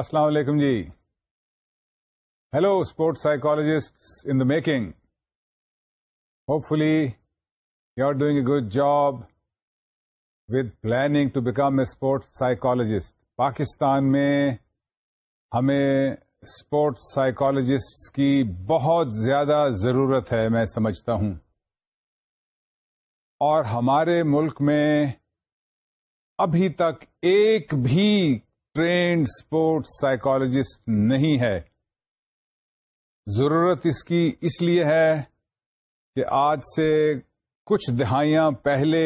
السلام علیکم جی hello sports psychologist in the making hopefully you are doing a good job with planning to become a sports psychologist Pakistan میں ہمیں sports psychologist کی بہت زیادہ ضرورت ہے میں سمجھتا ہوں اور ہمارے ملک میں ابھی تک ایک بھی ٹرینڈ اسپورٹس سائیکولوجسٹ نہیں ہے ضرورت اس کی اس لیے ہے کہ آج سے کچھ دہائیاں پہلے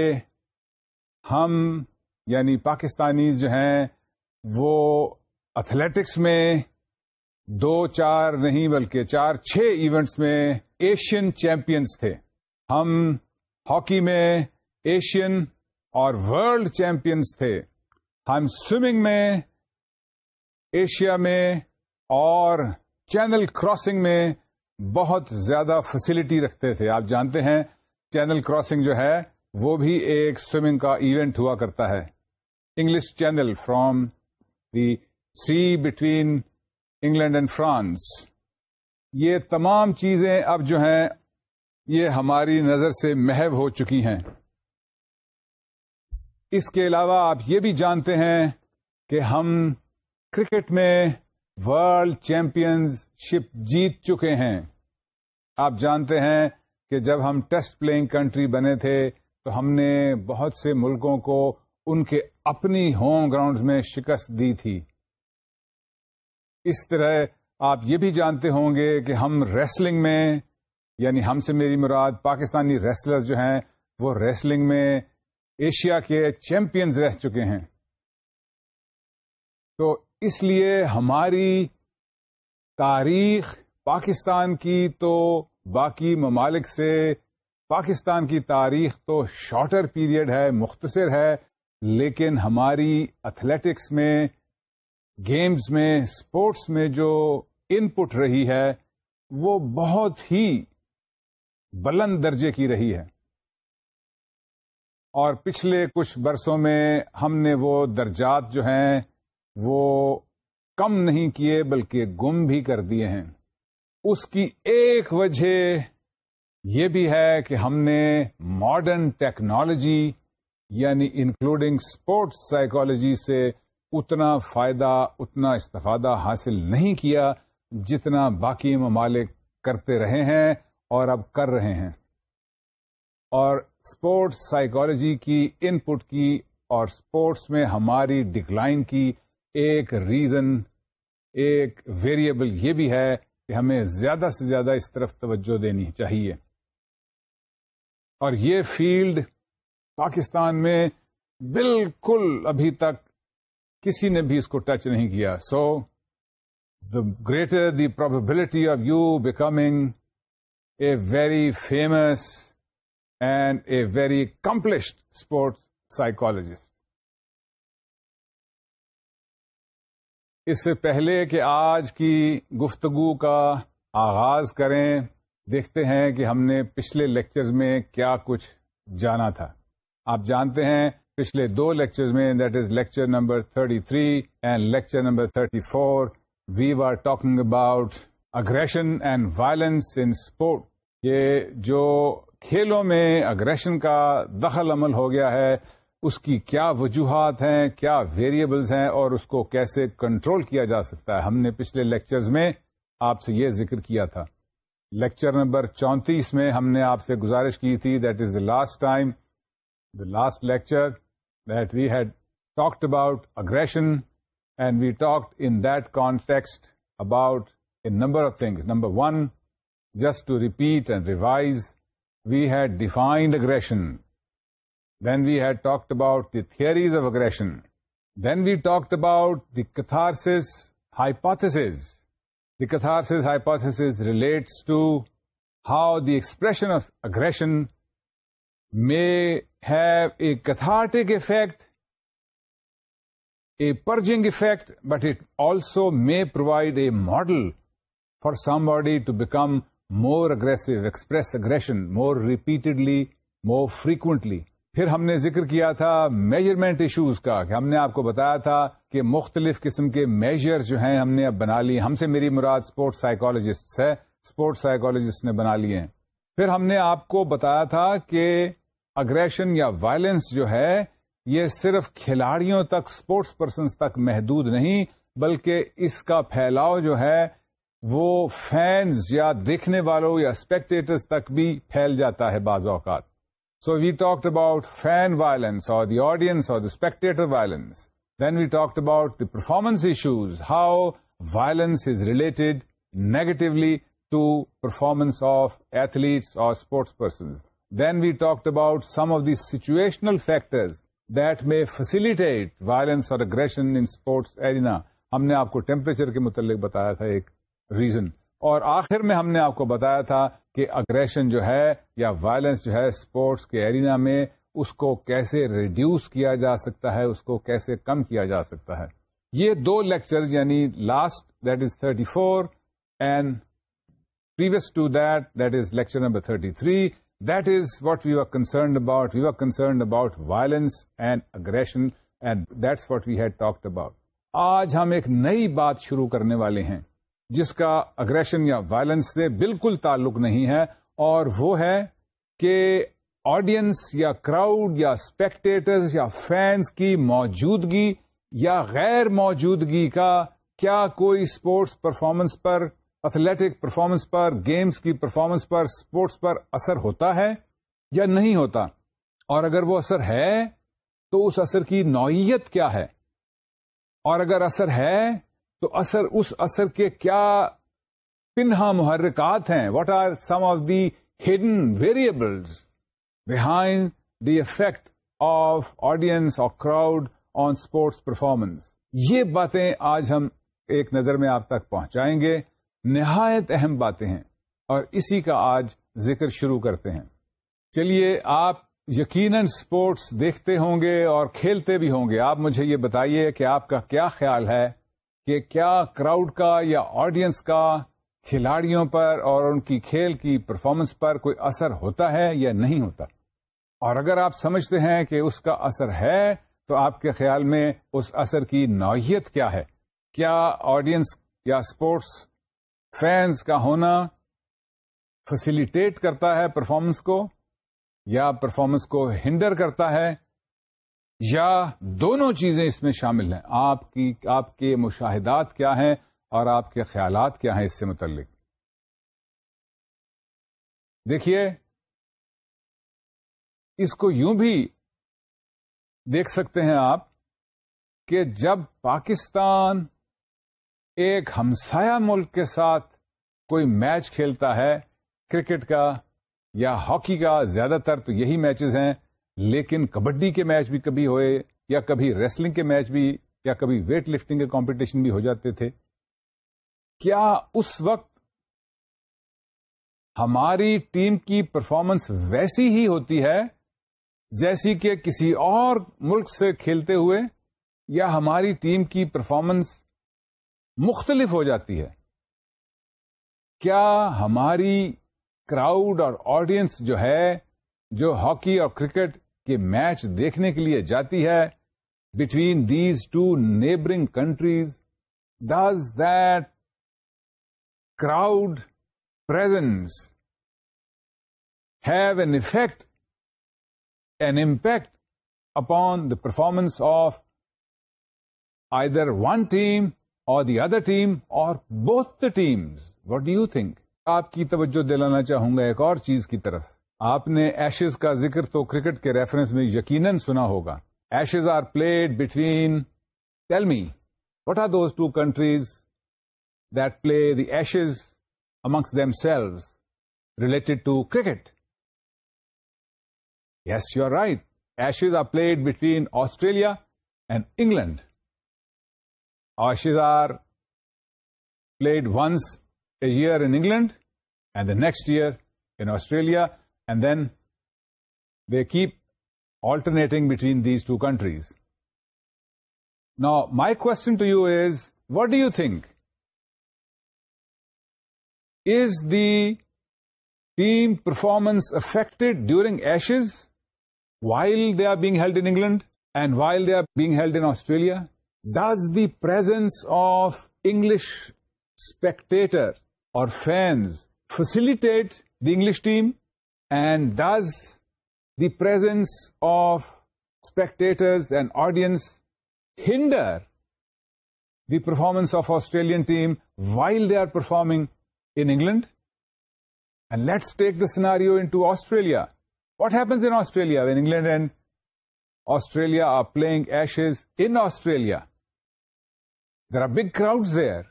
ہم یعنی پاکستانی جو ہیں وہ اتھلیٹکس میں دو چار نہیں بلکہ چار چھ ایونٹس میں ایشین چیمپئنس تھے ہم ہاکی میں ایشین اور ورلڈ چیمپئنس تھے ہم سوئمنگ میں ایشیا میں اور چینل کراسنگ میں بہت زیادہ فیسلٹی رکھتے تھے آپ جانتے ہیں چینل کراسنگ جو ہے وہ بھی ایک سوئمنگ کا ایونٹ ہوا کرتا ہے English Channel from the sea between England and France یہ تمام چیزیں اب جو ہیں یہ ہماری نظر سے محو ہو چکی ہیں اس کے علاوہ آپ یہ بھی جانتے ہیں کہ ہم کرکٹ میں ورلڈ چیمپئن شپ جیت چکے ہیں آپ جانتے ہیں کہ جب ہم ٹیسٹ پلئنگ کنٹری بنے تھے تو ہم نے بہت سے ملکوں کو ان کے اپنی ہوم گراؤنڈ میں شکست دی تھی اس طرح آپ یہ بھی جانتے ہوں گے کہ ہم ریسلنگ میں یعنی ہم سے میری مراد پاکستانی ریسلر جو ہیں وہ ریسلنگ میں ایشیا کے چیمپئنز رہ چکے ہیں تو اس لیے ہماری تاریخ پاکستان کی تو باقی ممالک سے پاکستان کی تاریخ تو شارٹر پیریڈ ہے مختصر ہے لیکن ہماری اتھلیٹکس میں گیمز میں اسپورٹس میں جو ان پٹ رہی ہے وہ بہت ہی بلند درجے کی رہی ہے اور پچھلے کچھ برسوں میں ہم نے وہ درجات جو ہیں وہ کم نہیں کیے بلکہ گم بھی کر دیے ہیں اس کی ایک وجہ یہ بھی ہے کہ ہم نے ماڈرن ٹیکنالوجی یعنی انکلوڈنگ اسپورٹس سائیکالوجی سے اتنا فائدہ اتنا استفادہ حاصل نہیں کیا جتنا باقی ممالک کرتے رہے ہیں اور اب کر رہے ہیں اور اسپورٹس سائیکالوجی کی ان پٹ کی اور اسپورٹس میں ہماری ڈکلائن کی ایک ریزن ایک ویریبل یہ بھی ہے کہ ہمیں زیادہ سے زیادہ اس طرف توجہ دینی چاہیے اور یہ فیلڈ پاکستان میں بالکل ابھی تک کسی نے بھی اس کو ٹچ نہیں کیا so the greater the probability of you becoming a very famous and a very accomplished sports psychologist اس سے پہلے کہ آج کی گفتگو کا آغاز کریں دیکھتے ہیں کہ ہم نے پچھلے لیکچرز میں کیا کچھ جانا تھا آپ جانتے ہیں پچھلے دو لیکچرز میں that is lecture number 33 three and lecture number 34 four we were talking about aggression and violence in sport یہ جو کھیلوں میں اگریشن کا دخل عمل ہو گیا ہے اس کی کیا وجوہات ہیں کیا ویریبلز ہیں اور اس کو کیسے کنٹرول کیا جا سکتا ہے ہم نے پچھلے لیکچرز میں آپ سے یہ ذکر کیا تھا لیکچر نمبر چونتیس میں ہم نے آپ سے گزارش کی تھی that is the last time the last lecture that we had talked about aggression and we talked in that context about a number of things number one just to repeat and revise we had defined aggression Then we had talked about the theories of aggression. Then we talked about the catharsis hypothesis. The catharsis hypothesis relates to how the expression of aggression may have a cathartic effect, a purging effect, but it also may provide a model for somebody to become more aggressive, express aggression more repeatedly, more frequently. پھر ہم نے ذکر کیا تھا measurement issues کا کہ ہم نے آپ کو بتایا تھا کہ مختلف قسم کے میجر جو ہیں ہم نے اب بنا لی ہم سے میری مراد اسپورٹ سائیکالوجسٹ ہے اسپورٹ سائیکالوجسٹ نے بنا لیے پھر ہم نے آپ کو بتایا تھا کہ اگریشن یا وائلنس جو ہے یہ صرف کھلاڑیوں تک اسپورٹس پرسنس تک محدود نہیں بلکہ اس کا پھیلاؤ جو ہے وہ فینز یا دیکھنے والوں یا اسپیکٹیٹرز تک بھی پھیل جاتا ہے بعض اوقات so we talked about fan violence اور دی آڈیئنس اور the spectator violence then we talked about the performance issues how violence is related negatively to performance of athletes اور sports persons then we about about some of the factors factors that میں violence violence اور aggression sports sports arena ہم نے آپ کو temperature کے متعلق بتایا تھا ایک ریزن اور آخر میں ہم نے آپ کو بتایا تھا کہ اگریشن جو ہے یا وائلنس جو ہے اسپورٹس کے ایرینا میں اس کو کیسے ریڈیوس کیا جا سکتا ہے اس کو کیسے کم کیا جا سکتا ہے یہ دو لیکچر یعنی last that is thirty four and previous to that that is lecture number thirty three that is what we are concerned about we are concerned about violence and aggression and that's what we had talk about آج ہم ایک نئی بات شروع کرنے والے ہیں جس کا اگریشن یا وائلنس سے بالکل تعلق نہیں ہے اور وہ ہے کہ آڈینس یا کراؤڈ یا اسپیکٹیٹر یا فینس کی موجودگی یا غیر موجودگی کا کیا کوئی اسپورٹس پرفارمنس پر اتھلیٹک پرفارمنس پر گیمز کی پرفارمنس پر اسپورٹس پر اثر ہوتا ہے یا نہیں ہوتا اور اگر وہ اثر ہے تو اس اثر کی نوعیت کیا ہے اور اگر اثر ہے تو اثر اس اثر کے کیا پنہا محرکات ہیں what are some of the hidden variables behind the effect of audience crowd on sports performance یہ باتیں آج ہم ایک نظر میں آپ تک پہنچائیں گے نہایت اہم باتیں ہیں اور اسی کا آج ذکر شروع کرتے ہیں چلیے آپ یقیناً اسپورٹس دیکھتے ہوں گے اور کھیلتے بھی ہوں گے آپ مجھے یہ بتائیے کہ آپ کا کیا خیال ہے کہ کیا کراؤڈ کا یا آڈینس کا کھلاڑیوں پر اور ان کی کھیل کی پرفارمنس پر کوئی اثر ہوتا ہے یا نہیں ہوتا اور اگر آپ سمجھتے ہیں کہ اس کا اثر ہے تو آپ کے خیال میں اس اثر کی نوعیت کیا ہے کیا آڈینس یا اسپورٹس فینز کا ہونا فیسیلیٹیٹ کرتا ہے پرفارمنس کو یا پرفارمنس کو ہنڈر کرتا ہے یا دونوں چیزیں اس میں شامل ہیں آپ کی آپ کے مشاہدات کیا ہیں اور آپ کے خیالات کیا ہیں اس سے متعلق دیکھیے اس کو یوں بھی دیکھ سکتے ہیں آپ کہ جب پاکستان ایک ہمسایہ ملک کے ساتھ کوئی میچ کھیلتا ہے کرکٹ کا یا ہاکی کا زیادہ تر تو یہی میچز ہیں لیکن کبڈی کے میچ بھی کبھی ہوئے یا کبھی ریسلنگ کے میچ بھی یا کبھی ویٹ لفٹنگ کے کمپٹیشن بھی ہو جاتے تھے کیا اس وقت ہماری ٹیم کی پرفارمنس ویسی ہی ہوتی ہے جیسی کہ کسی اور ملک سے کھیلتے ہوئے یا ہماری ٹیم کی پرفارمنس مختلف ہو جاتی ہے کیا ہماری کراؤڈ اور آڈینس جو ہے جو ہاکی اور کرکٹ کہ میچ دیکھنے کے لیے جاتی ہے between these two neighbouring countries does that crowd presence have an effect an impact upon the performance of either one team or the other team or both the teams what do you think آپ کی توجہ دلانا چاہوں گا ایک اور چیز کی طرف آپ نے ایشز کا ذکر تو کرکٹ کے ریفرنس میں یقیناً سنا ہوگا Ashes are played between tell me what are those two countries that play the Ashes amongst themselves related to cricket yes you are right Ashes are played between Australia and England Ashes are played once a year in England and the next year in Australia and then they keep alternating between these two countries. Now, my question to you is, what do you think? Is the team performance affected during Ashes while they are being held in England and while they are being held in Australia? Does the presence of English spectators or fans facilitate the English team and does the presence of spectators and audience hinder the performance of Australian team while they are performing in England? And let's take the scenario into Australia. What happens in Australia when England and Australia are playing Ashes in Australia? There are big crowds there.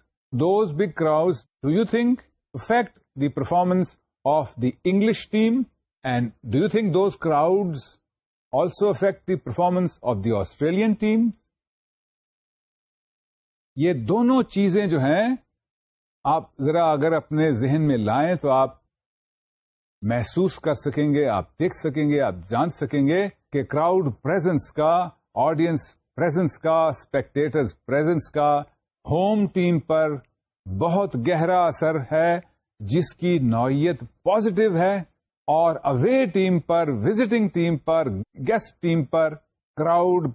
Those big crowds, do you think, affect the performance of the English team and do you think those crowds also affect the performance of the Australian team یہ دونوں چیزیں جو ہیں آپ ذرا اگر اپنے ذہن میں لائیں تو آپ محسوس کر سکیں گے آپ دیکھ سکیں گے آپ جان سکیں گے کہ کراؤڈ پریزنس کا آڈینس پریزنس کا اسپیکٹرز پریزنس کا ہوم ٹیم پر بہت گہرا اثر ہے جس کی نوعیت پازیٹو ہے اور اوے ٹیم پر وزٹنگ ٹیم پر گیسٹ ٹیم پر کراؤڈ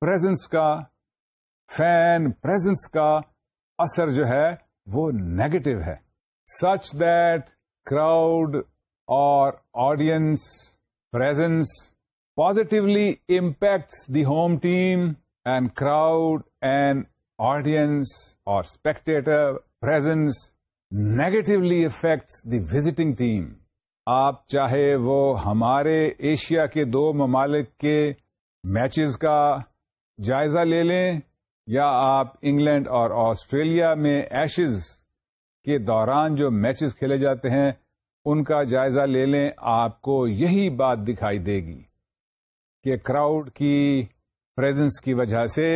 پریزنس کا فین پریزنس کا اثر جو ہے وہ نیگیٹو ہے such that crowd or audience presence positively impacts the home team and crowd and audience or spectator presence negatively affects the visiting team آپ چاہے وہ ہمارے ایشیا کے دو ممالک کے میچز کا جائزہ لے لیں یا آپ انگلینڈ اور آسٹریلیا میں ایشز کے دوران جو میچز کھیلے جاتے ہیں ان کا جائزہ لے لیں آپ کو یہی بات دکھائی دے گی کہ کراؤڈ کی پریزنس کی وجہ سے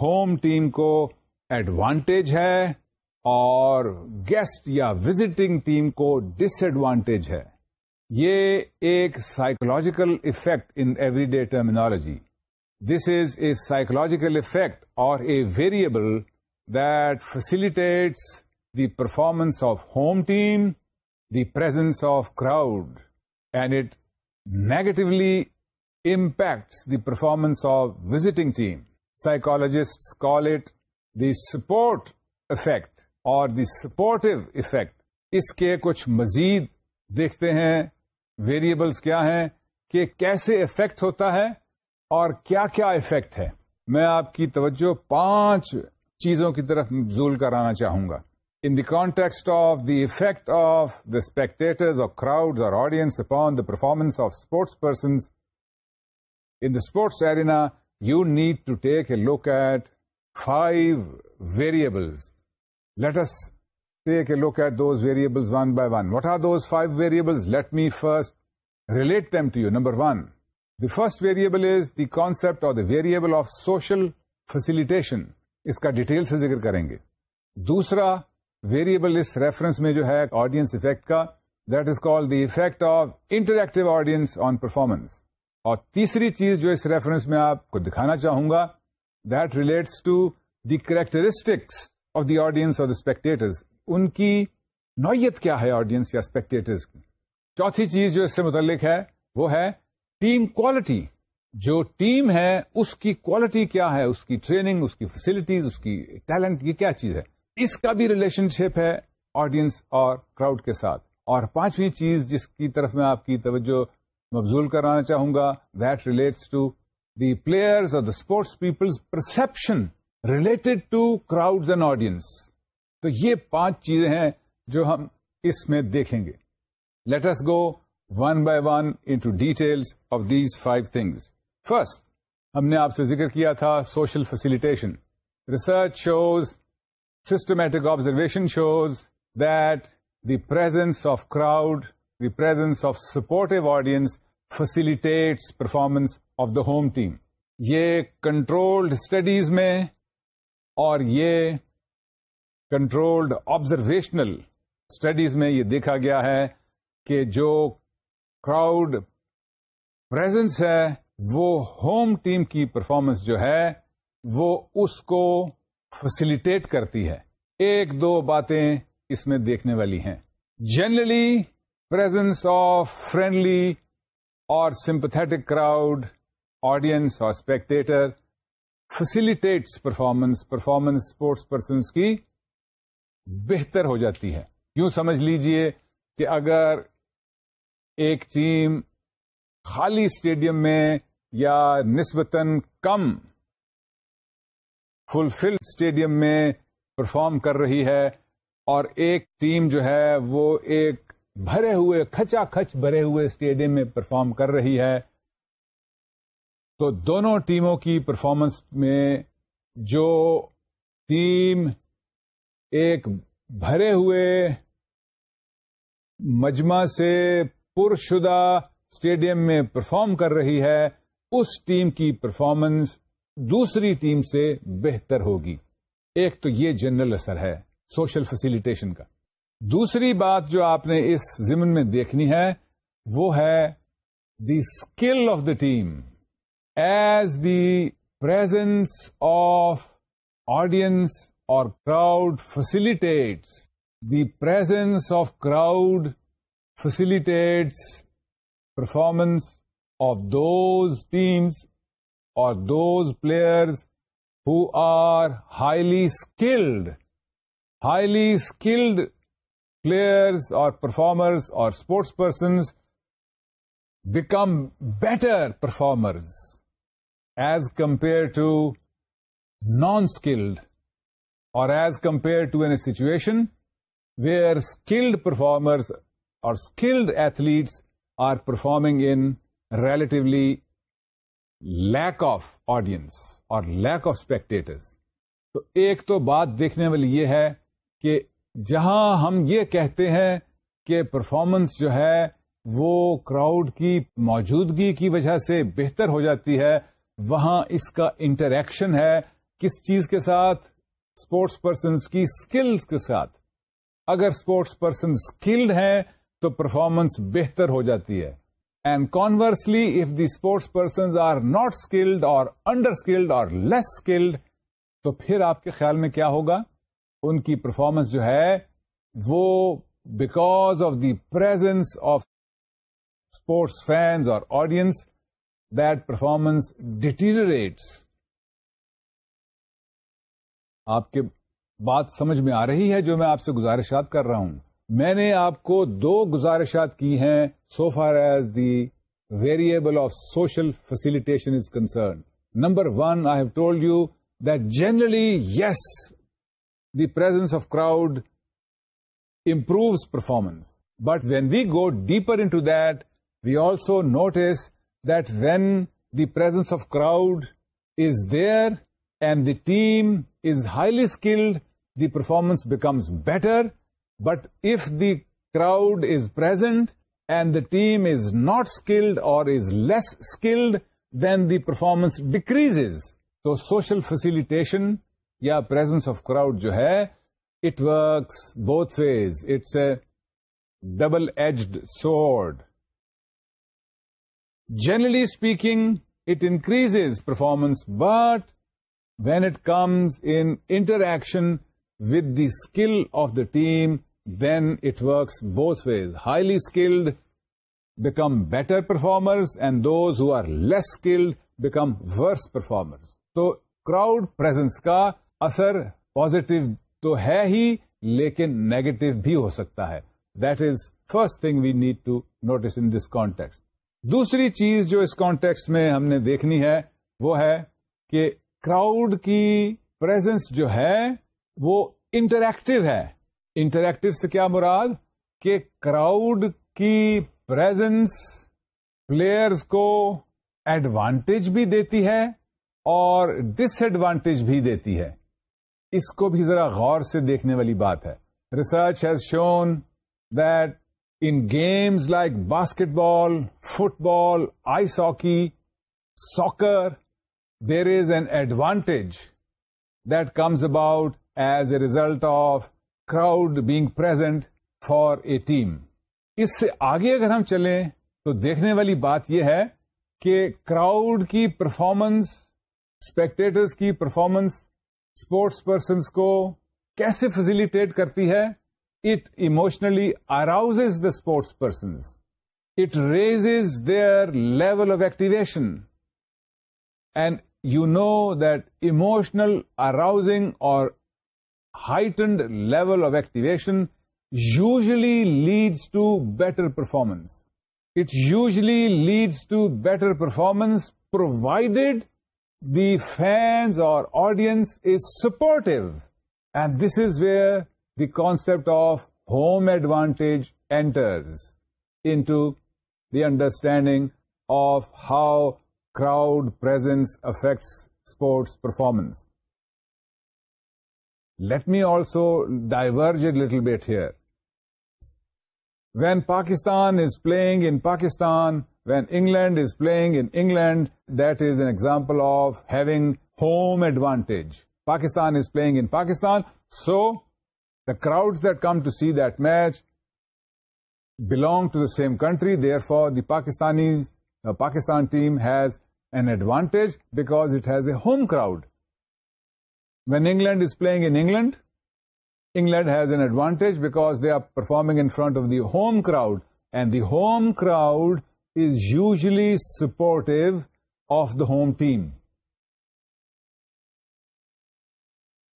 ہوم ٹیم کو ایڈوانٹیج ہے اور گیسٹ یا وزٹنگ ٹیم کو ڈس ایڈوانٹیج ہے یہ ایک psychological effect in everyday terminology this is a psychological effect or a variable that facilitates the performance of home team the presence of crowd and it negatively impacts the performance of visiting team psychologist call it the support effect or the supportive effect اس کے کچھ مزید دیکھتے ہیں variables کیا ہیں کہ کیسے effect ہوتا ہے اور کیا کیا افیکٹ ہے میں آپ کی توجہ پانچ چیزوں کی طرف مبزول کرانا چاہوں گا in the context of the effect of the اور کراؤڈ اور audience upon the performance of sports persons in the sports arena you need to take a look at five variables let's variables one at those variables one by one what are those five relate let me first Number number one the first variable is the or اور variable of social facilitation. اس کا detail سے ذکر کریں گے دوسرا variable اس reference میں جو ہے آڈیئنس افیکٹ کا that is call the effect of interactive audience on performance اور تیسری چیز جو اس ریفرنس میں آپ کو دکھانا چاہوں گا that relates to the characteristics of the audience اور اسپیکٹیٹرز ان کی نوعیت کیا ہے آڈینس یا اسپیکٹیٹرز کی چوتھی چیز جو اس سے متعلق ہے وہ ہے ٹیم کوالٹی جو ٹیم ہے اس کی کوالٹی کیا ہے اس کی ٹریننگ اس کی فیسلٹیز اس کی ٹیلنٹ یہ کیا چیز ہے اس کا بھی ریلیشن شپ ہے آڈینس اور کراؤڈ کے ساتھ اور پانچویں چیز جس کی طرف میں آپ کی توجہ مبزول کرانا چاہوں گا that relates to the players اور the sports peoples perception related to crowds and audience تو یہ پانچ چیزیں ہیں جو ہم اس میں دیکھیں گے let's go one by one in detail of these five things first ہم نے آپ سے ذکر کیا تھا social facilitation research shows systematic observation shows that the presence of crowd the presence of support audience facilitate performance of the home team یہ controlled studies میں اور یہ کنٹرولڈ آبزرویشنل اسٹڈیز میں یہ دیکھا گیا ہے کہ جو کراؤڈ پرزنس ہے وہ ہوم ٹیم کی پرفارمنس جو ہے وہ اس کو فسلٹیٹ کرتی ہے ایک دو باتیں اس میں دیکھنے والی ہیں generally presence of friendly or sympathetic crowd audience اور spectator facilitates performance performance sports persons کی بہتر ہو جاتی ہے یوں سمجھ لیجئے کہ اگر ایک ٹیم خالی اسٹیڈیم میں یا نسبتاً کم فلفل اسٹیڈیم میں پرفارم کر رہی ہے اور ایک ٹیم جو ہے وہ ایک بھرے ہوئے کھچا کھچ بھرے ہوئے اسٹیڈیم میں پرفارم کر رہی ہے تو دونوں ٹیموں کی پرفارمنس میں جو ٹیم ایک بھرے ہوئے مجمع سے پرشدہ اسٹیڈیم میں پرفارم کر رہی ہے اس ٹیم کی پرفارمنس دوسری ٹیم سے بہتر ہوگی ایک تو یہ جنرل اثر ہے سوشل فیسلٹیشن کا دوسری بات جو آپ نے اس زمن میں دیکھنی ہے وہ ہے the skill of the team's presence of audience or crowd facilitated the presence of crowd facilitate performance of those teams or those players or highly skilled highly skilled player or performers or sports persons become better performers as compare to non skilled or as compare to an situation where skilled performers or skilled athletes are performing in relatively lack of audience or lack of spectators تو ایک تو بات دیکھنے والی یہ ہے کہ جہاں ہم یہ کہتے ہیں کہ پرفارمنس جو ہے وہ کراؤڈ کی موجودگی کی وجہ سے بہتر ہو جاتی ہے وہاں اس کا انٹریکشن ہے کس چیز کے ساتھ اسپورٹس پرسنس کی اسکلس کے ساتھ اگر اسپورٹس پرسن اسکلڈ ہیں تو پرفارمنس بہتر ہو جاتی ہے and conversely if the sports persons are not skilled or under skilled or less skilled تو پھر آپ کے خیال میں کیا ہوگا ان کی پرفارمنس جو ہے وہ because of the presence of sports fans اور آڈینس پرفارمنس ڈیٹیریٹس آپ کے بات سمجھ میں آ رہی ہے جو میں آپ سے گزارشات کر رہا ہوں میں نے آپ کو دو گزارشات کی ہیں so far as the variable of social facilitation is concern number one I have told you that generally yes the presence of crowd improves performance but when we go deeper into that we also notice the when presence of crowd is there and the team is highly skilled the performance becomes better but if the crowd is present and the team is not skilled or is less skilled then the performance decreases تو social facilitation یا presence of crowd جو ہے it works both ways it's a double edged sword generally speaking it increases performance but when it comes interaction with the skill of the team then it works both ways highly skilled become better performers and those who are less skilled become worse performers تو crowd presence کا اثر positive تو ہے ہی لیکن negative بھی ہو سکتا ہے that is first thing we need to notice in this context دوسری چیز جو اس کانٹیکسٹ میں ہم نے دیکھنی ہے وہ ہے کہ کراؤڈ کی پرزینس جو ہے وہ انٹریکٹو ہے انٹریکٹو سے کیا مراد کہ کراؤڈ کی پرزینس پلیئرز کو ایڈوانٹیج بھی دیتی ہے اور ڈس ایڈوانٹیج بھی دیتی ہے اس کو بھی ذرا غور سے دیکھنے والی بات ہے research has shown that in games like basketball, football, ice hockey, soccer, there is an advantage that comes about as a result of crowd being present for a team. اس سے آگے اگر ہم چلیں تو دیکھنے والی بات یہ ہے کہ کراؤڈ کی پرفارمنس اسپیکٹریٹرس کی پرفارمنس اسپورٹس پرسنس کو کیسے فیسلٹیٹ کرتی ہے it emotionally arouses the sports persons. It raises their level of activation. And you know that emotional arousing or heightened level of activation usually leads to better performance. It usually leads to better performance provided the fans or audience is supportive. And this is where the concept of home advantage enters into the understanding of how crowd presence affects sports performance. Let me also diverge a little bit here. When Pakistan is playing in Pakistan, when England is playing in England, that is an example of having home advantage. Pakistan is playing in Pakistan, so the crowds that come to see that match belong to the same country. Therefore, the Pakistan team has an advantage because it has a home crowd. When England is playing in England, England has an advantage because they are performing in front of the home crowd, and the home crowd is usually supportive of the home team.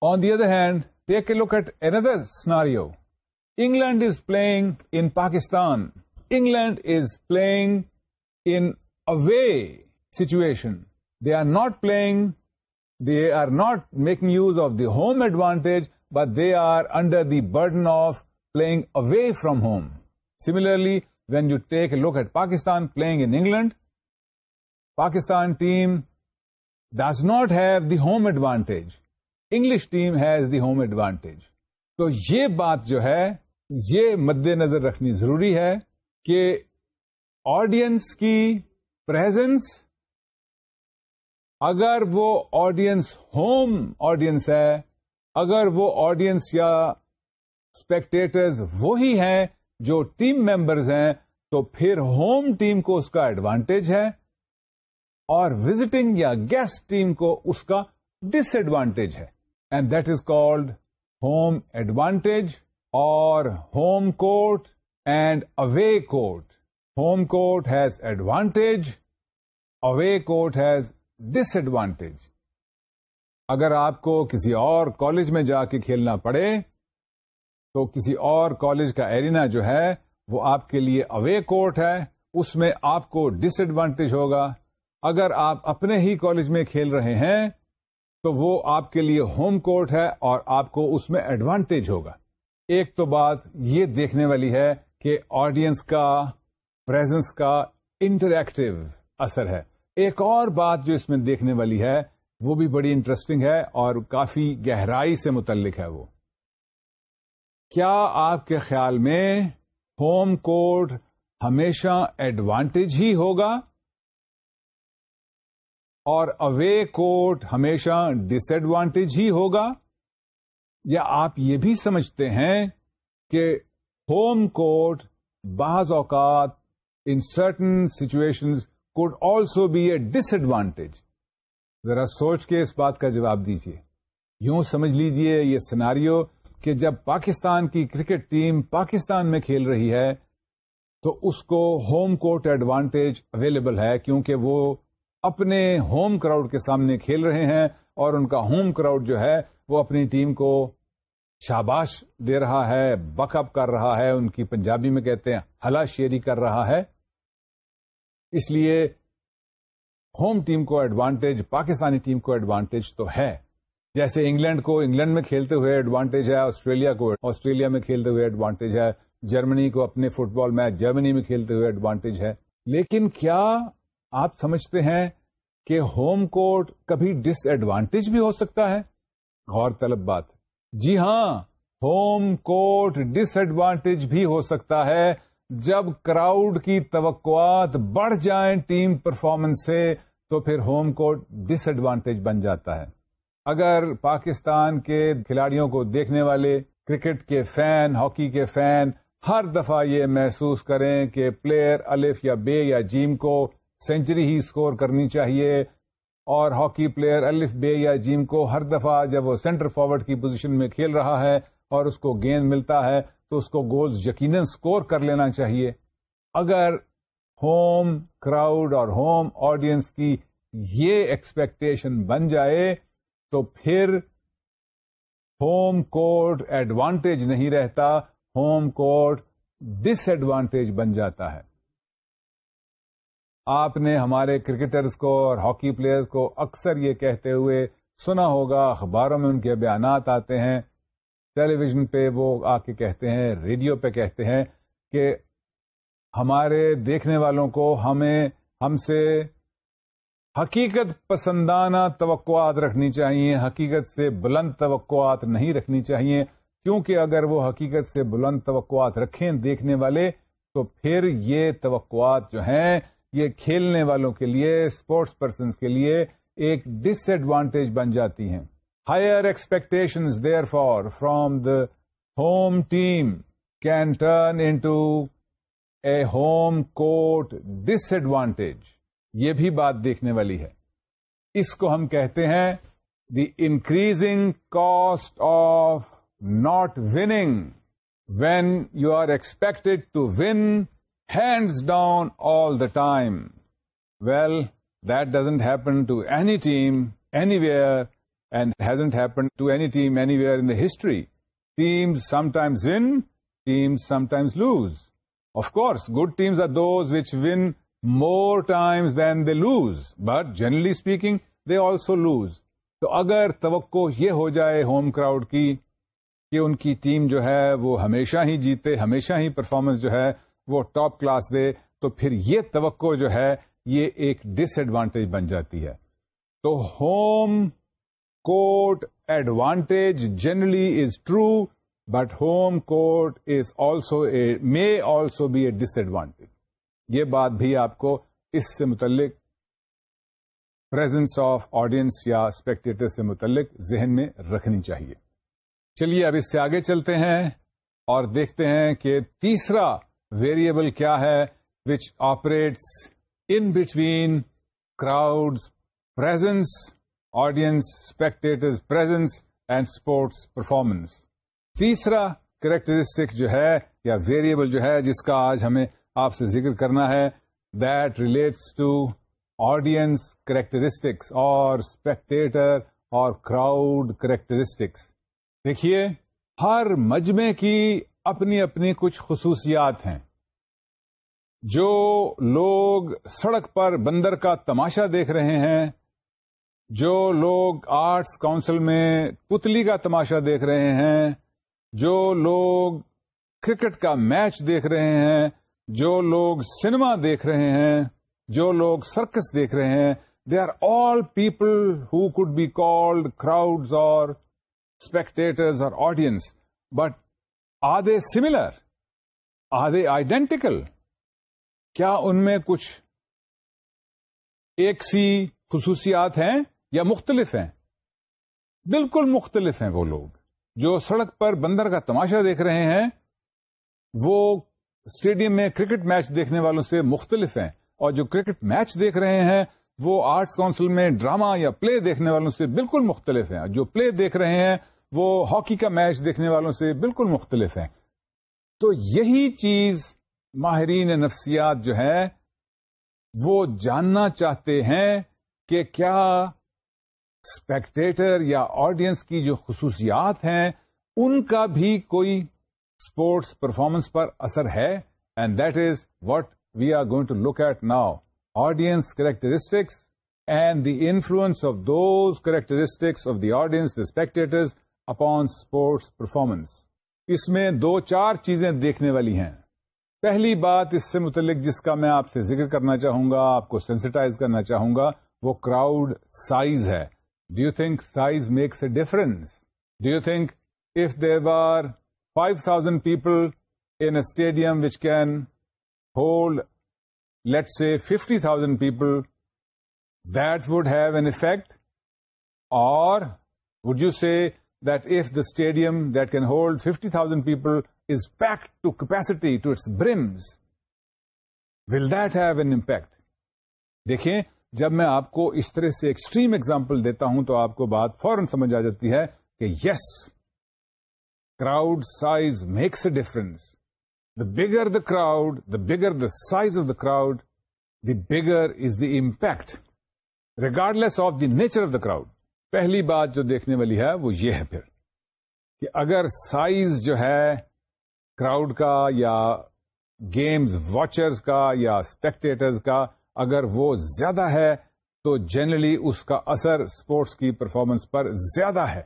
On the other hand, Take a look at another scenario. England is playing in Pakistan. England is playing in away situation. They are not playing, they are not making use of the home advantage, but they are under the burden of playing away from home. Similarly, when you take a look at Pakistan playing in England, Pakistan team does not have the home advantage. English team has the home advantage تو یہ بات جو ہے یہ مد نظر رکھنی ضروری ہے کہ آڈینس کی پرزینس اگر وہ آڈینس ہوم آڈینس ہے اگر وہ آڈینس یا اسپیکٹیٹرز وہی ہیں جو ٹیم ممبرز ہیں تو پھر ہوم ٹیم کو اس کا ایڈوانٹیج ہے اور وزٹنگ یا گیسٹ ٹیم کو اس کا ڈس ایڈوانٹیج ہے that is called home advantage اور home court and away court home court has advantage away court has disadvantage اگر آپ کو کسی اور کالج میں جا کے کھیلنا پڑے تو کسی اور کالج کا ایرینا جو ہے وہ آپ کے لیے اوے کورٹ ہے اس میں آپ کو ڈس ایڈوانٹیج ہوگا اگر آپ اپنے ہی کالج میں کھیل رہے ہیں تو وہ آپ کے لیے ہوم کورٹ ہے اور آپ کو اس میں ایڈوانٹیج ہوگا ایک تو بات یہ دیکھنے والی ہے کہ آڈینس کا پرزنس کا انٹریکٹو اثر ہے ایک اور بات جو اس میں دیکھنے والی ہے وہ بھی بڑی انٹرسٹنگ ہے اور کافی گہرائی سے متعلق ہے وہ کیا آپ کے خیال میں ہوم کورٹ ہمیشہ ایڈوانٹیج ہی ہوگا اور اوے کوٹ ہمیشہ ڈس ایڈوانٹیج ہی ہوگا یا آپ یہ بھی سمجھتے ہیں کہ ہوم کوٹ بعض اوقات in certain situation could also be a disadvantage ذرا سوچ کے اس بات کا جواب دیجیے یوں سمجھ لیجیے یہ سیناریو کہ جب پاکستان کی کرکٹ ٹیم پاکستان میں کھیل رہی ہے تو اس کو ہوم کورٹ ایڈوانٹیج اویلیبل ہے کیونکہ وہ اپنے ہوم کراؤڈ کے سامنے کھیل رہے ہیں اور ان کا ہوم کراؤڈ جو ہے وہ اپنی ٹیم کو شاباش دے رہا ہے بک اپ کر رہا ہے ان کی پنجابی میں کہتے ہیں ہلا شیری کر رہا ہے اس لیے ہوم ٹیم کو ایڈوانٹیج پاکستانی ٹیم کو ایڈوانٹیج تو ہے جیسے انگلینڈ کو انگلینڈ میں کھیلتے ہوئے ایڈوانٹیج ہے آسٹریلیا کو آسٹریلیا میں کھیلتے ہوئے ایڈوانٹیج ہے جرمنی کو اپنے فٹ بال میچ جرمنی میں کھیلتے ہوئے ایڈوانٹیج ہے لیکن کیا آپ سمجھتے ہیں کہ ہوم کورٹ کبھی ڈس ایڈوانٹیج بھی ہو سکتا ہے غور طلب بات جی ہاں ہوم کورٹ ڈس ایڈوانٹیج بھی ہو سکتا ہے جب کراؤڈ کی توقعات بڑھ جائیں ٹیم پرفارمنس سے تو پھر ہوم کوٹ ڈس ایڈوانٹیج بن جاتا ہے اگر پاکستان کے کھلاڑیوں کو دیکھنے والے کرکٹ کے فین ہاکی کے فین ہر دفعہ یہ محسوس کریں کہ پلیئر الف یا بے یا جیم کو سینچری ہی اسکور کرنی چاہیے اور ہاکی پلیئر الف بے یا جیم کو ہر دفعہ جب وہ سینٹر فارورڈ کی پوزیشن میں کھیل رہا ہے اور اس کو گیند ملتا ہے تو اس کو گولز یقیناً سکور کر لینا چاہیے اگر ہوم کراؤڈ اور ہوم آڈینس کی یہ ایکسپیکٹیشن بن جائے تو پھر ہوم کورٹ ایڈوانٹیج نہیں رہتا ہوم کورٹ ڈس ایڈوانٹیج بن جاتا ہے آپ نے ہمارے کرکٹرز کو اور ہاکی پلیئرز کو اکثر یہ کہتے ہوئے سنا ہوگا اخباروں میں ان کے بیانات آتے ہیں ٹیلی ویژن پہ وہ آ کے کہتے ہیں ریڈیو پہ کہتے ہیں کہ ہمارے دیکھنے والوں کو ہمیں ہم سے حقیقت پسندانہ توقعات رکھنی چاہیے حقیقت سے بلند توقعات نہیں رکھنی چاہیے کیونکہ اگر وہ حقیقت سے بلند توقعات رکھیں دیکھنے والے تو پھر یہ توقعات جو ہیں یہ کھیلنے والوں کے لیے اسپورٹس پرسنس کے لیے ایک ڈس ایڈوانٹیج بن جاتی ہیں higher expectation therefore from the home team can turn into a home court disadvantage یہ بھی بات دیکھنے والی ہے اس کو ہم کہتے ہیں the increasing cost of not winning when you are expected to win hands down all the time well that doesn't happen to any team anywhere to any team anywhere in history lose of course good teams are those which win more times than they lose but generally speaking they also lose تو اگر توقع یہ ہو جائے home crowd کی کہ ان کی team جو ہے وہ ہمیشہ ہی جیتے ہمیشہ ہی پرفارمنس جو ہے وہ ٹاپ کلاس دے تو پھر یہ توقع جو ہے یہ ایک ڈس ایڈوانٹیج بن جاتی ہے تو home court advantage generally is true but home court is also a may also be a disadvantage یہ بات بھی آپ کو اس سے متعلق پرزنس آف آڈینس یا اسپیکٹیٹر سے متعلق ذہن میں رکھنی چاہیے چلیے اب اس سے آگے چلتے ہیں اور دیکھتے ہیں کہ تیسرا ویریبل کیا ہے which operates in between crowd presence audience spectators presence and sports performance تیسرا کریکٹرسٹک جو ہے یا ویریبل جو ہے جس کا آج ہمیں آپ سے ذکر کرنا ہے that relates to audience characteristics اور اسپیکٹیٹر اور کراؤڈ کریکٹرسٹکس دیکھیے ہر مجمے کی اپنی اپنی کچھ خصوصیات ہیں جو لوگ سڑک پر بندر کا تماشا دیکھ رہے ہیں جو لوگ آرٹس کاؤنسل میں پتلی کا تماشا دیکھ رہے ہیں جو لوگ کرکٹ کا میچ دیکھ رہے ہیں جو لوگ سنیما دیکھ رہے ہیں جو لوگ سرکس دیکھ رہے ہیں they are all people who could be called crowd اور اسپیکٹیٹرز اور آڈینس بٹ آدھے سملر آدھے آئیڈینٹیکل کیا ان میں کچھ ایک سی خصوصیات ہیں یا مختلف ہیں بالکل مختلف ہیں وہ لوگ جو سڑک پر بندر کا تماشا دیکھ رہے ہیں وہ اسٹیڈیم میں کرکٹ میچ دیکھنے والوں سے مختلف ہیں اور جو کرکٹ میچ دیکھ رہے ہیں وہ آرٹس کاؤنسل میں ڈراما یا پلے دیکھنے والوں سے بالکل مختلف ہیں جو پلے دیکھ رہے ہیں وہ ہاکی کا میچ دیکھنے والوں سے بالکل مختلف ہیں تو یہی چیز ماہرین نفسیات جو ہے وہ جاننا چاہتے ہیں کہ کیا اسپیکٹیٹر یا آڈینس کی جو خصوصیات ہیں ان کا بھی کوئی اسپورٹس پرفارمنس پر اثر ہے and that is what we are going to look at now audience characteristics and the influence of those characteristics of the audience the spectators upon sports performance اس میں دو چار چیزیں دیکھنے والی ہیں پہلی بات اس سے متعلق جس کا میں آپ سے ذکر کرنا چاہوں گا آپ کو سینسٹائز کرنا چاہوں گا وہ کراؤڈ سائز ہے do you think size makes a difference do you think if there are five thousand people in a stadium which can hold let fifty thousand people that would have an effect or would you say that if the stadium that can hold fifty thousand people packed to capacity to its brims, will that have an impact دیکھیں جب میں آپ کو اس طرح سے extreme example دیتا ہوں تو آپ کو بات فوراً سمجھ آ جاتی ہے کہ yes crowd size makes a difference the bigger the crowd the bigger the size of the crowd the bigger is the impact regardless of the nature of the crowd پہلی بات جو دیکھنے والی ہے وہ یہ ہے پھر کہ اگر سائز جو ہے کراؤڈ کا یا گیمز واچرز کا یا اسپیکٹیٹرز کا اگر وہ زیادہ ہے تو جنرلی اس کا اثر اسپورٹس کی پرفارمنس پر زیادہ ہے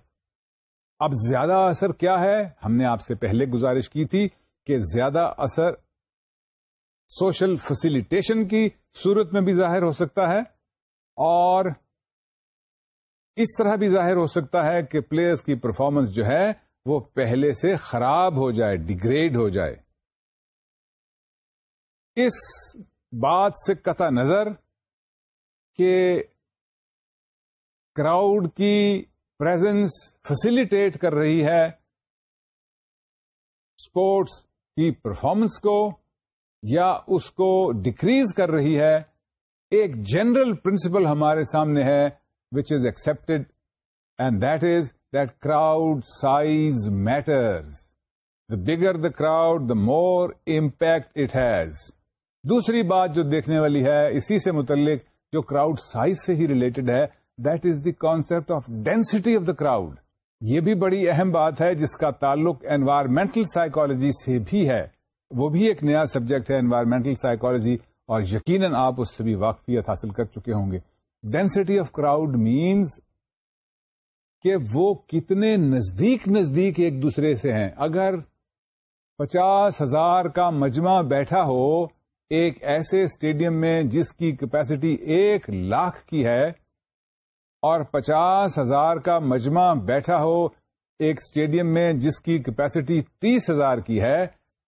اب زیادہ اثر کیا ہے ہم نے آپ سے پہلے گزارش کی تھی کہ زیادہ اثر سوشل فیسلٹیشن کی صورت میں بھی ظاہر ہو سکتا ہے اور اس طرح بھی ظاہر ہو سکتا ہے کہ پلیئرس کی پرفارمنس جو ہے وہ پہلے سے خراب ہو جائے ڈگریڈ ہو جائے اس بات سے قطع نظر کہ کراؤڈ کی پریزنس فیسلٹیٹ کر رہی ہے اسپورٹس کی پرفارمنس کو یا اس کو ڈیکریز کر رہی ہے ایک جنرل پرنسپل ہمارے سامنے ہے which is accepted and that is bigger the crowd the more impact it has دوسری بات جو دیکھنے والی ہے اسی سے متعلق جو کراؤڈ سائز سے ہی ریلیٹڈ ہے that is the concept of density of the crowd یہ بھی بڑی اہم بات ہے جس کا تعلق انوائرمنٹل سائکالوجی سے بھی ہے وہ بھی ایک نیا سبجیکٹ ہے انوائرمنٹل سائیکولوجی اور یقیناً آپ اس سے بھی واقفیت حاصل کر چکے ہوں گے ڈینسٹی آف کراؤڈ مینس کہ وہ کتنے نزدیک نزدیک ایک دوسرے سے ہیں اگر پچاس ہزار کا مجمع بیٹھا ہو ایک ایسے اسٹیڈیم میں جس کی کیپیسٹی ایک لاکھ کی ہے اور پچاس ہزار کا مجمع بیٹھا ہو ایک اسٹیڈیم میں جس کی کیپیسٹی تیس ہزار کی ہے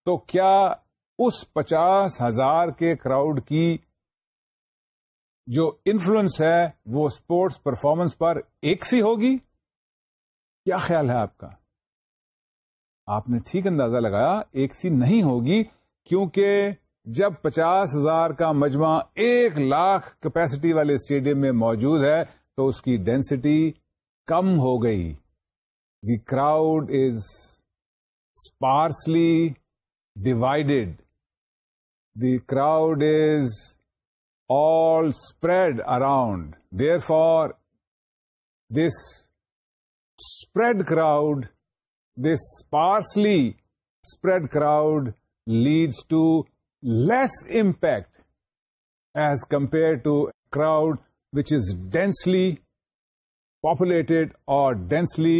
تو کیا اس پچاس ہزار کے کراؤڈ کی جو انفلوئنس ہے وہ اسپورٹس پرفارمنس پر ایک سی ہوگی کیا خیال ہے آپ کا آپ نے ٹھیک اندازہ لگایا ایک سی نہیں ہوگی کیونکہ جب پچاس ہزار کا مجمع ایک لاکھ کیپیسٹی والے اسٹیڈیم میں موجود ہے تو اس کی ڈینسٹی کم ہو گئی the crowd is sparsely divided the crowd is all spread around therefore this spread crowd crowd leads spread crowd leads to less impact as compare to crowd which is densely populated اور densely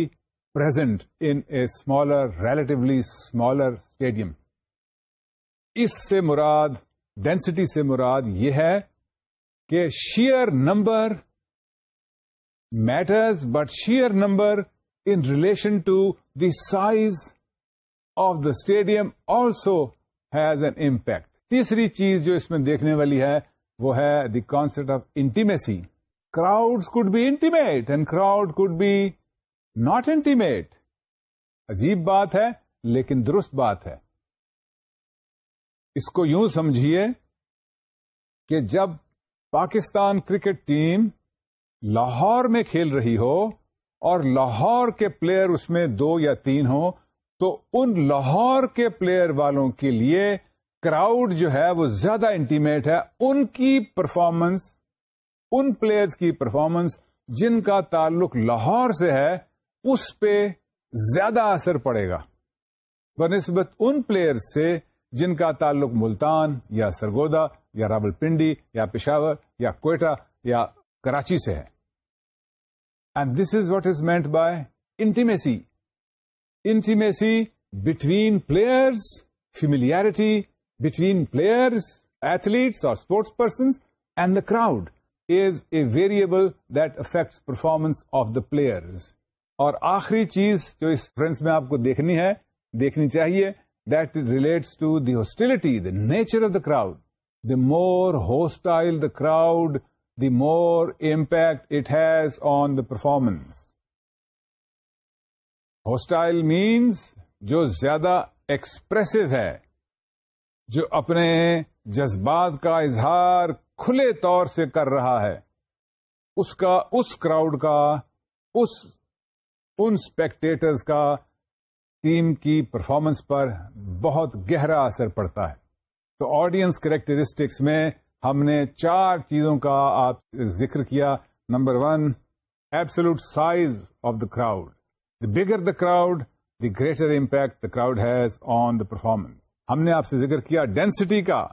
present smaller, relatively smaller stadium اس سے مراد density سے مراد یہ ہے کہ sheer number matters but sheer number in relation to the size of the stadium also has an impact تیسری چیز جو اس میں دیکھنے والی ہے وہ ہے the concept of intimacy crowd could be intimate and crowd could be not intimate عجیب بات ہے لیکن درست بات ہے اس کو یوں سمجھیے کہ جب پاکستان کرکٹ ٹیم لاہور میں کھیل رہی ہو اور لاہور کے پلیئر اس میں دو یا تین ہو تو ان لاہور کے پلیئر والوں کے لیے کراؤڈ جو ہے وہ زیادہ انٹیمیٹ ہے ان کی پرفارمنس ان پلیئرز کی پرفارمنس جن کا تعلق لاہور سے ہے اس پہ زیادہ اثر پڑے گا بنسبت ان پلیئر سے جن کا تعلق ملتان یا سرگودا یا راول پنڈی یا پشاور یا کوئٹہ یا کراچی سے ہے and this is what is meant by intimacy intimacy between players familiarity between players athletes اور sports persons and the crowd is a variable that affects performance of the players اور آخری چیز جو اس فرینڈس میں آپ کو دیکھنی ہے دیکھنی چاہیے that relates to the hostility the nature of the crowd the more hostile the crowd the more impact it has on the performance hostile means جو زیادہ ایکسپریسو ہے جو اپنے جذبات کا اظہار کھلے طور سے کر رہا ہے اس کا اس کراؤڈ کا اس ان اسپیکٹیٹرز کا ٹیم کی پرفارمنس پر بہت گہرا اثر پڑتا ہے تو آڈینس کریکٹرسٹکس میں ہم نے چار چیزوں کا آپ ذکر کیا number one absolute size of the crowd the bigger the crowd the greater impact the crowd has on the performance ہم نے آپ سے ذکر کیا ڈینسٹی کا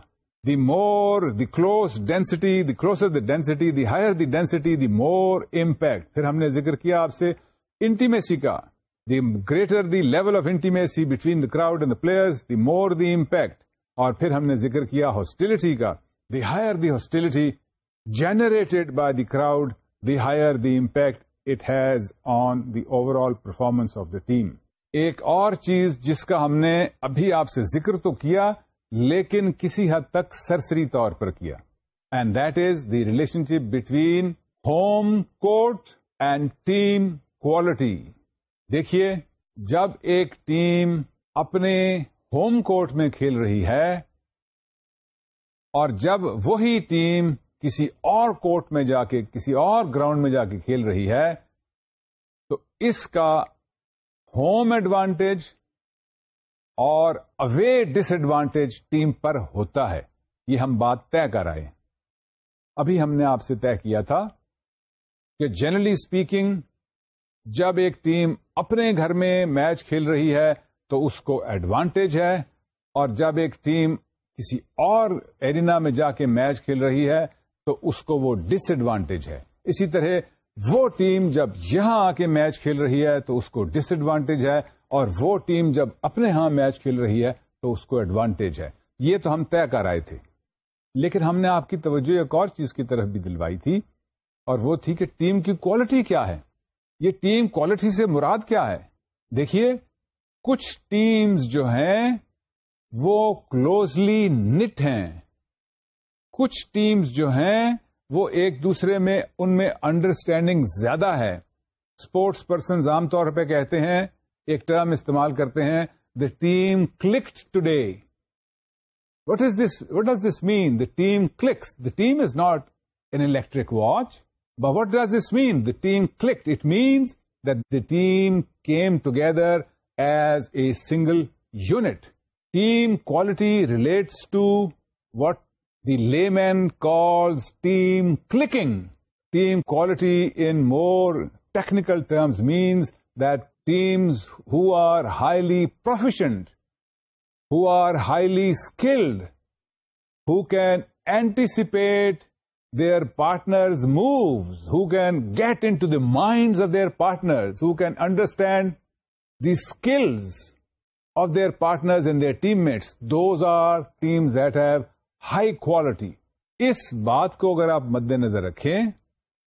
the more the close density the closer density the higher the density the more impact پھر ہم نے ذکر کیا آپ سے انٹیمیسی کا the greater the level of intimacy between the crowd and the player the more the impact اور پھر ہم نے ذکر کیا ہاسٹیلٹی کا the higher the generated by the crowd the higher the impact it has on the all performance of the team ایک اور چیز جس کا ہم نے ابھی آپ سے ذکر تو کیا لیکن کسی حد تک سرسری طور پر کیا and that is the relationship between home court and team quality دیکھیے جب ایک ٹیم اپنے ہوم کوٹ میں کھیل رہی ہے اور جب وہی ٹیم کسی اور کورٹ میں جا کے کسی اور گراؤنڈ میں جا کے کھیل رہی ہے تو اس کا ہوم ایڈوانٹیج اور اوے ڈس ایڈوانٹیج ٹیم پر ہوتا ہے یہ ہم بات طے کر آئے ابھی ہم نے آپ سے طے کیا تھا کہ جنرلی اسپیکنگ جب ایک ٹیم اپنے گھر میں میچ کھیل رہی ہے تو اس کو ایڈوانٹیج ہے اور جب ایک ٹیم کسی اور ایرینا میں جا کے میچ کھیل رہی ہے تو اس کو وہ ڈس ایڈوانٹیج ہے اسی طرح وہ ٹیم جب یہاں آ کے میچ کھیل رہی ہے تو اس کو ڈس ایڈوانٹیج ہے اور وہ ٹیم جب اپنے ہاں میچ کھیل رہی ہے تو اس کو ایڈوانٹیج ہے یہ تو ہم طے کر آئے تھے لیکن ہم نے آپ کی توجہ ایک اور چیز کی طرف بھی دلوائی تھی اور وہ تھی کہ ٹیم کی کوالٹی کیا ہے یہ ٹیم کوالٹی سے مراد کیا ہے دیکھیے کچھ ٹیمز جو ہیں وہ کلوزلی نٹ ہیں کچھ ٹیمز جو ہیں وہ ایک دوسرے میں ان میں انڈرسٹینڈنگ زیادہ ہے اسپورٹس پرسنز عام طور پہ کہتے ہیں ایک ٹرم استعمال کرتے ہیں the team clicked today what is this what does this mean the team clicks the team is not an electric watch but what does this mean the team clicked it means the team came together as a single unit Team quality relates to what the layman calls team clicking. Team quality in more technical terms means that teams who are highly proficient, who are highly skilled, who can anticipate their partner's moves, who can get into the minds of their partners, who can understand the skills of their partners and their teammates. Those are teams that have high quality. اس بات کو اگر آپ مد نظر رکھیں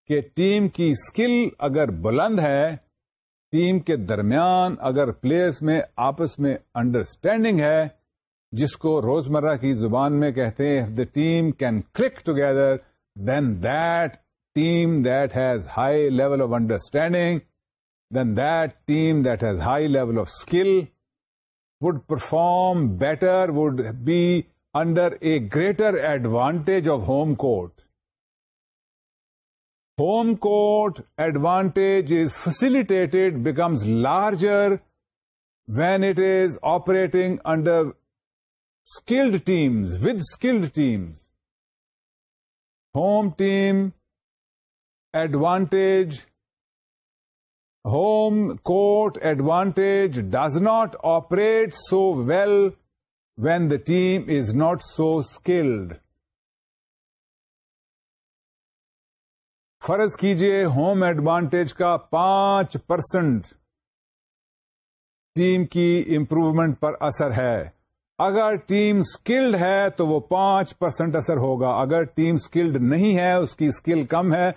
کہ team کی اسکل اگر بلند ہے ٹیم کے درمیان اگر پلیئرس میں آپس میں انڈرسٹینڈنگ ہے جس کو روز مرہ کی زبان میں کہتے ہیں the team can click together then that team that has high level of understanding then that team that has high level of skill would perform better, would be under a greater advantage of home court. Home court advantage is facilitated, becomes larger when it is operating under skilled teams, with skilled teams. Home team advantage home court advantage does not operate so well when the team is not so skilled فرض کیجئے home advantage کا پانچ percent team کی improvement پر اثر ہے اگر team skilled ہے تو وہ پانچ پرسنٹ اثر ہوگا اگر ٹیم اسکلڈ نہیں ہے اس کی اسکل کم ہے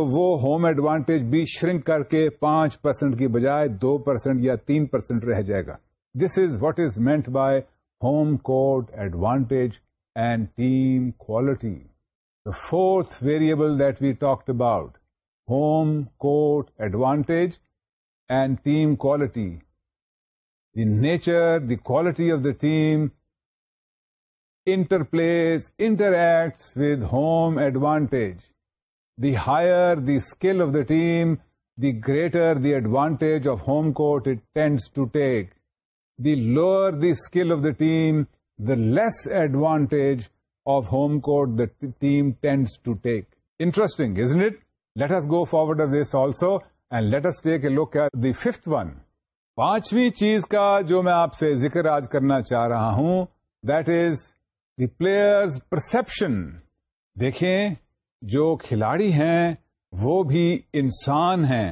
تو وہ ہوم ایڈوانٹیج بھی شرنک کر کے پانچ پرسینٹ کی بجائے دو پرسینٹ یا تین پرسینٹ رہ جائے گا this is what is meant by home court advantage and team quality the fourth variable that we talked about home court advantage and team quality the nature the quality of the team interplays interacts with home advantage the higher skill of the team the greater the advantage of home court it tends take the lower the skill of the team the less advantage of home court the team tends to take interesting is and it let's go forward is this also and let's take a look the fifth one پانچویں چیز کا جو میں آپ سے ذکر آج کرنا چاہ رہا ہوں that is the players perception دیکھیں جو کھلاڑی ہیں وہ بھی انسان ہیں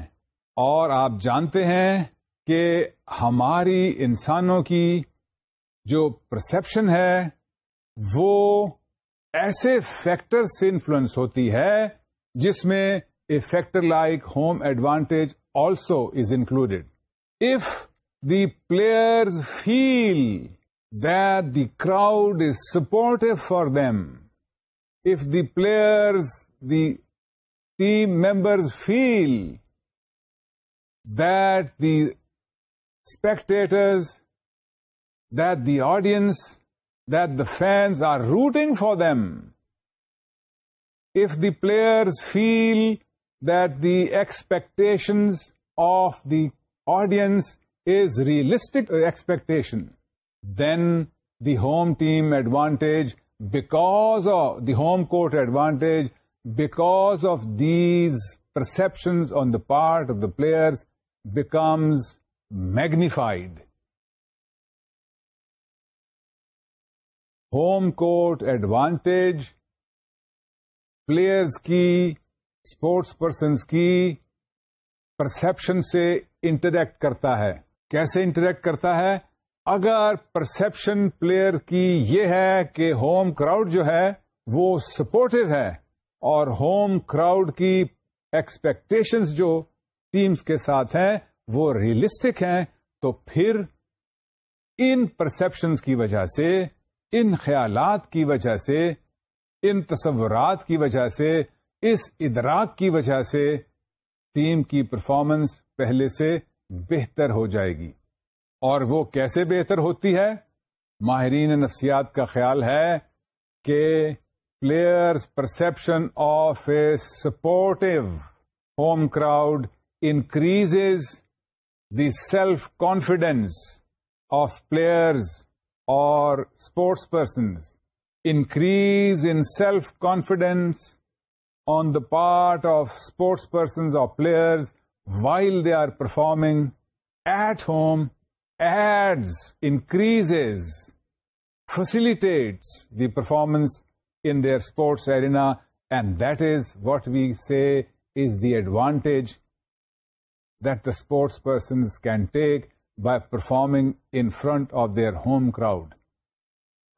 اور آپ جانتے ہیں کہ ہماری انسانوں کی جو پرسپشن ہے وہ ایسے فیکٹر سے انفلوئنس ہوتی ہے جس میں a factor like home advantage also is included if the players feel that the crowd is support for them if the players, the team members feel that the spectators, that the audience, that the fans are rooting for them, if the players feel that the expectations of the audience is realistic expectation, then the home team advantage because of the home court advantage because of these perception on the part of the player becomes magnified home court advantage players کی sports person کی perception سے interact کرتا ہے کیسے interact کرتا ہے اگر perception player کی یہ ہے کہ ہوم کراؤڈ جو ہے وہ سپورٹو ہے اور ہوم کراؤڈ کی ایکسپیکٹیشنز جو ٹیمز کے ساتھ ہیں وہ ریئلسٹک ہیں تو پھر ان پرسپشنز کی وجہ سے ان خیالات کی وجہ سے ان تصورات کی وجہ سے اس ادراک کی وجہ سے ٹیم کی پرفارمنس پہلے سے بہتر ہو جائے گی اور وہ کیسے بہتر ہوتی ہے ماہرین نفسیات کا خیال ہے کہ players perception of a supportive home crowd increase the self confidence of players اور sports persons increase in self confidence on the part of sports persons of players while they are performing at home adds, increase facilitates the performance in their sports arena and that is what we see is the advantage that the sports persons can take by performing in front of their home crowd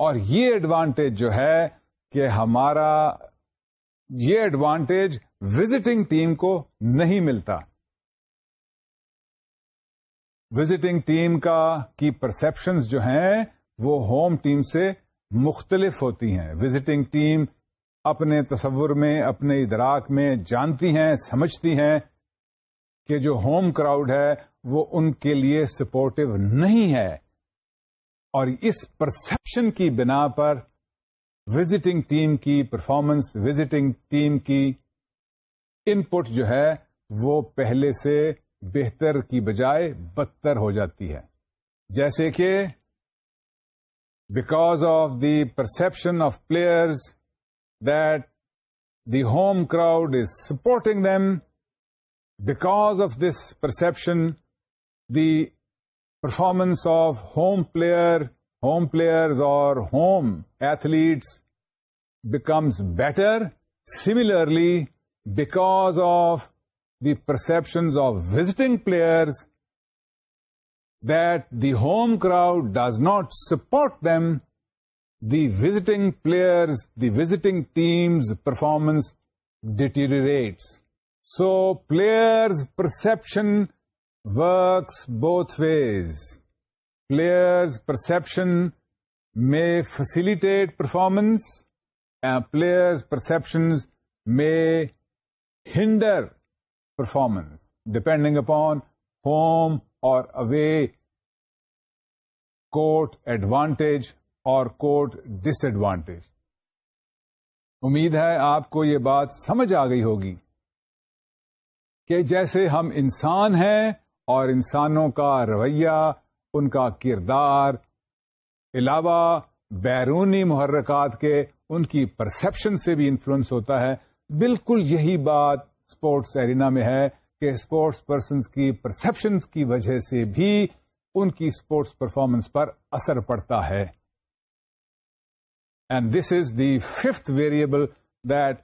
اور یہ advantage جو ہے کہ ہمارا یہ advantage visiting team کو نہیں ملتا وزٹنگ ٹیم کا کی پرسپشنز جو ہیں وہ ہوم ٹیم سے مختلف ہوتی ہیں وزٹنگ ٹیم اپنے تصور میں اپنے ادراک میں جانتی ہیں سمجھتی ہیں کہ جو ہوم کراؤڈ ہے وہ ان کے لیے سپورٹو نہیں ہے اور اس پرسپشن کی بنا پر وزٹنگ ٹیم کی پرفارمنس وزٹنگ ٹیم کی ان پٹ جو ہے وہ پہلے سے بہتر کی بجائے بدتر ہو جاتی ہے جیسے کہ because of the perception of players that the home crowd is supporting them because of this perception the performance of home player home players اور home athletes becomes better similarly because of the perceptions of visiting players that the home crowd does not support them the visit players the visit teams performance deteriorate so players perception works both ways players perception میں facilitated performance and players perceptions میں hinder performance depending upon home اور away court advantage اور court disadvantage امید ہے آپ کو یہ بات سمجھ آ گئی ہوگی کہ جیسے ہم انسان ہیں اور انسانوں کا رویہ ان کا کردار علاوہ بیرونی محرکات کے ان کی پرسپشن سے بھی انفلوئنس ہوتا ہے بالکل یہی بات اسپورٹس ایرینا میں ہے کہ اسپورٹس پرسنس کی پرسپشنس کی وجہ سے بھی ان کی اسپورٹس پرفارمنس پر اثر پڑتا ہے and this is the fifth variable that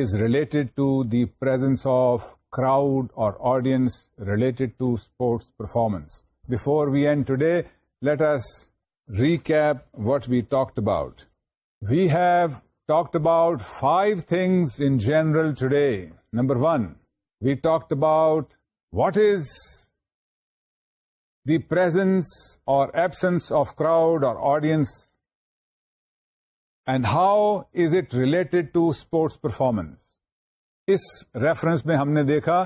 is related to the presence of crowd اور audience related to sports performance before we end today let us recap what we talked about we have talked about five things in general today number one we talked about what is the presence اور absence of crowd اور audience and how is it related to sports performance us reference میں ہم نے دیکھا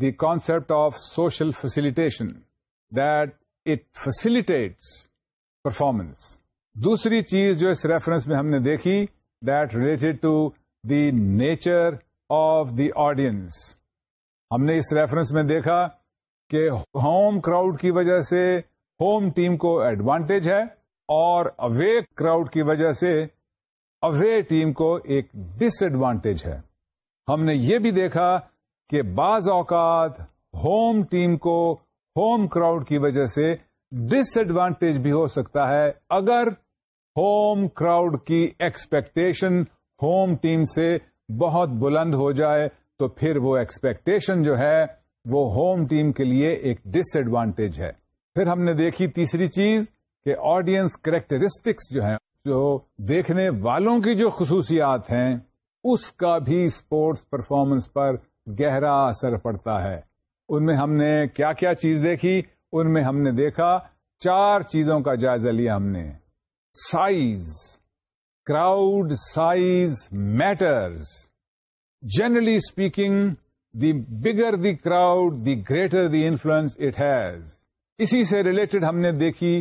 the concept of social facilitation that it facilitates performance دوسری چیز جو اس ریفرنس میں ہم نے دیکھی that related to the nature of the audience ہم نے اس ریفرنس میں دیکھا کہ ہوم کراؤڈ کی وجہ سے ہوم ٹیم کو ایڈوانٹیج ہے اور اوے کراؤڈ کی وجہ سے اوے ٹیم کو ایک ڈس ایڈوانٹیج ہے ہم نے یہ بھی دیکھا کہ بعض اوقات ہوم ٹیم کو ہوم کراؤڈ کی وجہ سے ڈس ایڈوانٹیج بھی ہو سکتا ہے اگر ہوم کراؤڈ کی ایکسپیکٹیشن ہوم ٹیم سے بہت بلند ہو جائے تو پھر وہ ایکسپیکٹیشن جو ہے وہ ہوم ٹیم کے لیے ایک ڈس ایڈوانٹیج ہے پھر ہم نے دیکھی تیسری چیز کہ آڈینس کریکٹرسٹکس جو ہیں جو دیکھنے والوں کی جو خصوصیات ہیں اس کا بھی اسپورٹس پرفارمنس پر گہرا اثر پڑتا ہے ان میں ہم نے کیا کیا چیز دیکھی ان میں ہم نے دیکھا چار چیزوں کا جائزہ لیا ہم نے size crowd size matters generally speaking the bigger the crowd the greater the influence it has اسی سے ریلیٹڈ ہم نے دیکھی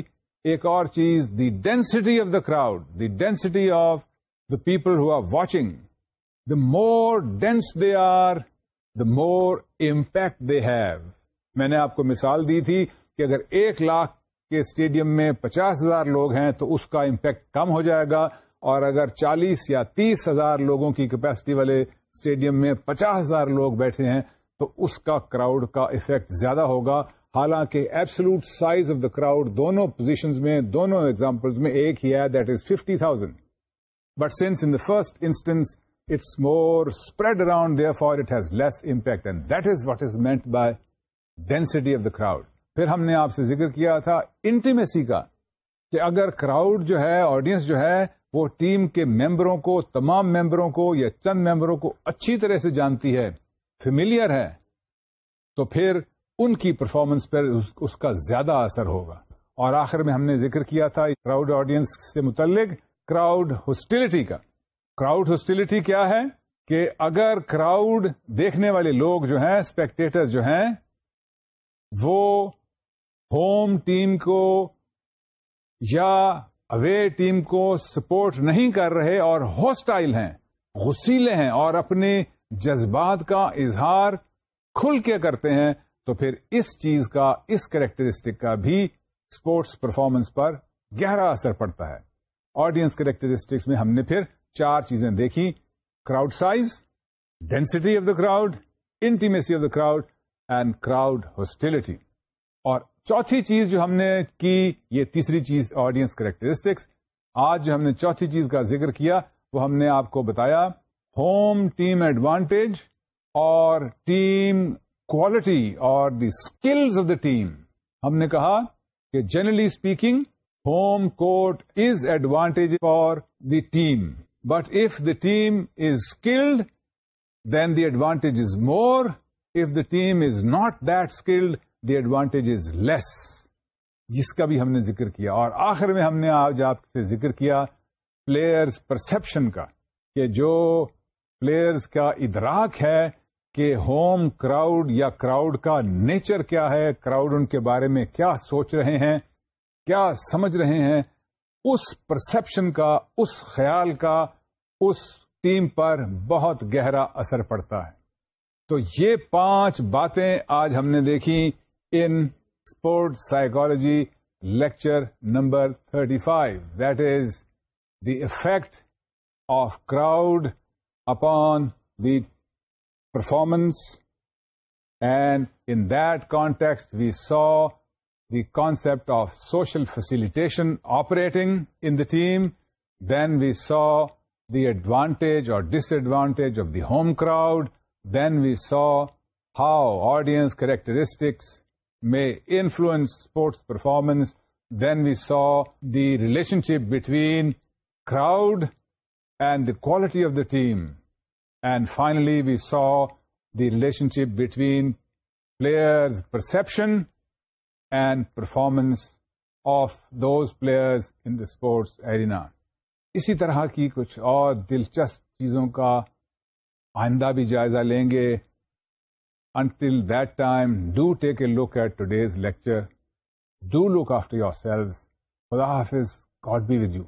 ایک اور چیز the density of the crowd the density of the people who are watching the more dense they are the more impact they have میں نے آپ کو مثال دی تھی کہ اگر ایک لاکھ کے اسٹیڈیم میں پچاس ہزار لوگ ہیں تو اس کا امپیکٹ کم ہو جائے گا اور اگر چالیس یا تیس ہزار لوگوں کی کیپیسٹی والے اسٹیڈیم میں پچاس ہزار لوگ بیٹھے ہیں تو اس کا کراؤڈ کا افیکٹ زیادہ ہوگا حالانکہ absolute size of the crowd دونوں پوزیشنز میں دونوں ایگزامپلز میں ایک ہی ہے that is fifty thousand but since in the first instance it's more spread around therefore it has less impact and that is what is meant by density of the crowd پھر ہم نے آپ سے ذکر کیا تھا انٹیمیسی کا کہ اگر کراؤڈ جو ہے آڈینس جو ہے وہ ٹیم کے ممبروں کو تمام ممبروں کو یا چند ممبروں کو اچھی طرح سے جانتی ہے فیملیئر ہے تو پھر ان کی پرفارمنس پر اس کا زیادہ اثر ہوگا اور آخر میں ہم نے ذکر کیا تھا کراؤڈ آڈینس سے متعلق کراؤڈ ہاسٹیلٹی کا کراؤڈ ہاسٹیلٹی کیا ہے کہ اگر کراؤڈ دیکھنے والے لوگ جو ہیں اسپیکٹیٹر جو ہیں وہ ہوم ٹیم کو یا اوے ٹیم کو سپورٹ نہیں کر رہے اور ہوسٹائل ہیں غسیلے ہیں اور اپنے جذبات کا اظہار کھل کے کرتے ہیں تو پھر اس چیز کا اس کریکٹرسٹک کا بھی اسپورٹس پرفارمنس پر گہرا اثر پڑتا ہے آڈینس کریکٹرسٹکس میں ہم نے پھر چار چیزیں دیکھی crowd size density of the crowd intimacy of the crowd and crowd hostility اور چوتھی چیز جو ہم نے کی یہ تیسری چیز آڈینس کریکٹرسٹکس آج جو ہم نے چوتھی چیز کا ذکر کیا وہ ہم نے آپ کو بتایا ہوم ٹیم ایڈوانٹیج اور ٹیم کوالٹی اور the skills of the team ہم نے کہا کہ generally speaking home court is advantage for the team but if the team is skilled then the advantage is more if the team is not that skilled the advantage is less جس کا بھی ہم نے ذکر کیا اور آخر میں ہم نے آج آپ سے ذکر کیا پلیئرز پرسپشن کا کہ جو پلیئرز کا ادراک ہے کہ ہوم کراؤڈ یا کراؤڈ کا نیچر کیا ہے کراؤڈ ان کے بارے میں کیا سوچ رہے ہیں کیا سمجھ رہے ہیں اس پرسپشن کا اس خیال کا اس ٹیم پر بہت گہرا اثر پڑتا ہے تو یہ پانچ باتیں آج ہم نے دیکھی in sports psychology, lecture number 35, that is the effect of crowd upon the performance. And in that context, we saw the concept of social facilitation operating in the team. Then we saw the advantage or disadvantage of the home crowd. Then we saw how audience characteristics may influence sports performance. Then we saw the relationship between crowd and the quality of the team. And finally, we saw the relationship between players' perception and performance of those players in the sports arena. اسی طرح کی کچھ اور دلچسپ چیزوں کا آئندہ بھی جائزہ لیں گے until time do take a look at today's lecture do look after yourselves خدا آفز گاٹ بی ود یو